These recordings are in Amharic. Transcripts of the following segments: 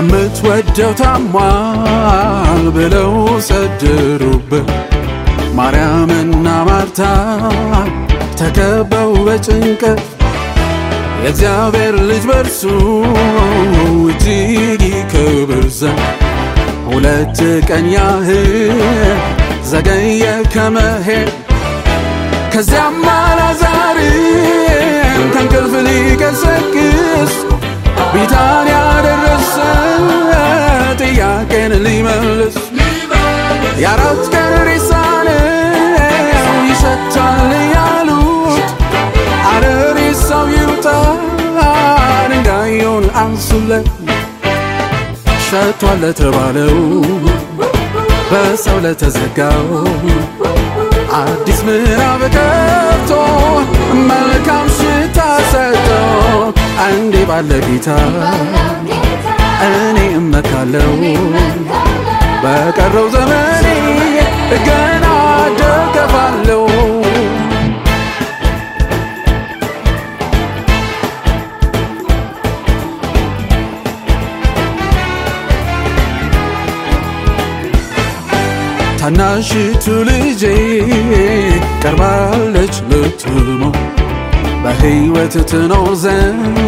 የምትወደው ታሟል ብለው ሰደሩበት። ማርያምና ማርታ ተከበው በጭንቀት። የእግዚአብሔር ልጅ በርሱ እጅግ ይከብር ሁለት ቀን ያህል ዘገየ ከመሄድ። ከዚያም አልዓዛርን ከእንቅልፍ ሊቀሰቅስ ቢታንያ የአራት ቀን ሬሳ ነው ይሸታል ያሉት አረ ሬሳው ይውጣ ድንጋዩን አንሱለት ሸቷል ለተባለው በሰው ለተዘጋው አዲስ ምዕራፍ ከፍቶ መልካም ሽታ ሰጠው እንዴ ባለ ጌታ እኔ እመካለው በቀረው ዘመኔ ገና ደገፋለው ታናሽቱ ልጄ ቀርባለች ልትሞት በሕይወት ትኖር ዘንድ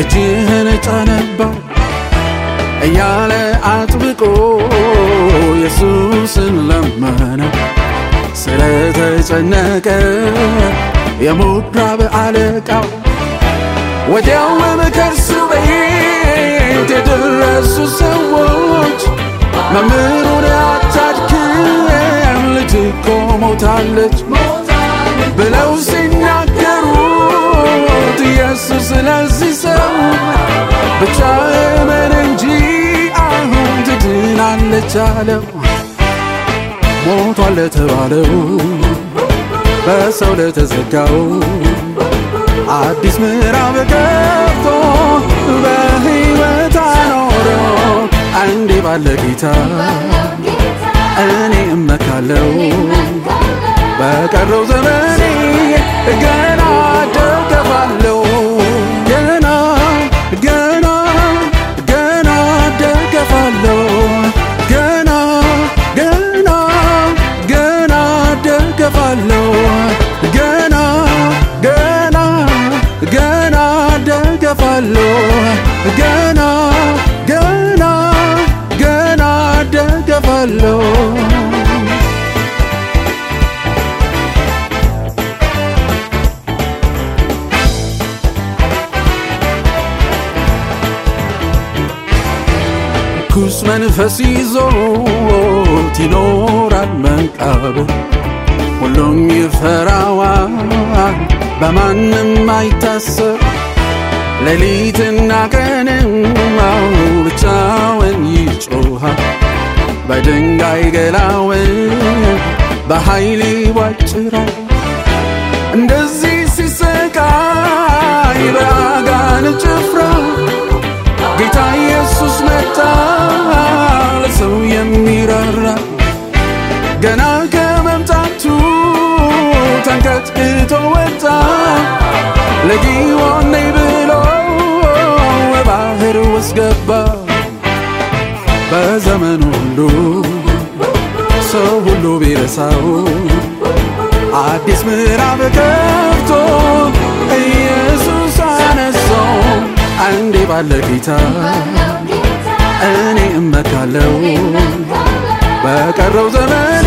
እጅህን ጫነባት እያለ አጥብቆ ኢየሱስን ለመነ። ስለተጨነቀ የሞት ራብ አለቃው ወዲያውም ከእርሱ ቤት የደረሱ ሰዎች መምህሩን አታድክም ልጅ እኮ ሞታለች ብለው ሲናገሩት ኢየሱስ ስለዚህ ሰው ብቻ አለው። ሞቷል ለተባለው በሰው ለተዘጋው አዲስ ምዕራፍ ገብቶ በሕይወት አኖረው እንዴ ባለ ጌታ እኔ እመካለው በቀረው ዘመኔ ገና ደገፋለው ገና ገና ገና ደገፋለው ገና ገና ገና ደገፋለው ርኩስ መንፈስ ይዞት ይኖራል መቃብር ሁሉም ይፈራዋል በማንም አይታሰብ። ሌሊትና ቀንም ብቻውን ይጮኻል በድንጋይ ገላውን በኃይል ይቧጭራል ተንቀጥቅጦ ወጣ ለጊዮን ብሎ ባህር ውስጥ ገባ በዘመኑ ሁሉ ሰው ሁሉ ቢረሳው አዲስ ምዕራፍ ከፍቶ ኢየሱስ አነሳው እንዴ ባለ ጌታ እኔ እመካለው በቀረው ዘመኔ